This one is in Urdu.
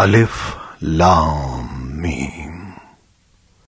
الف لام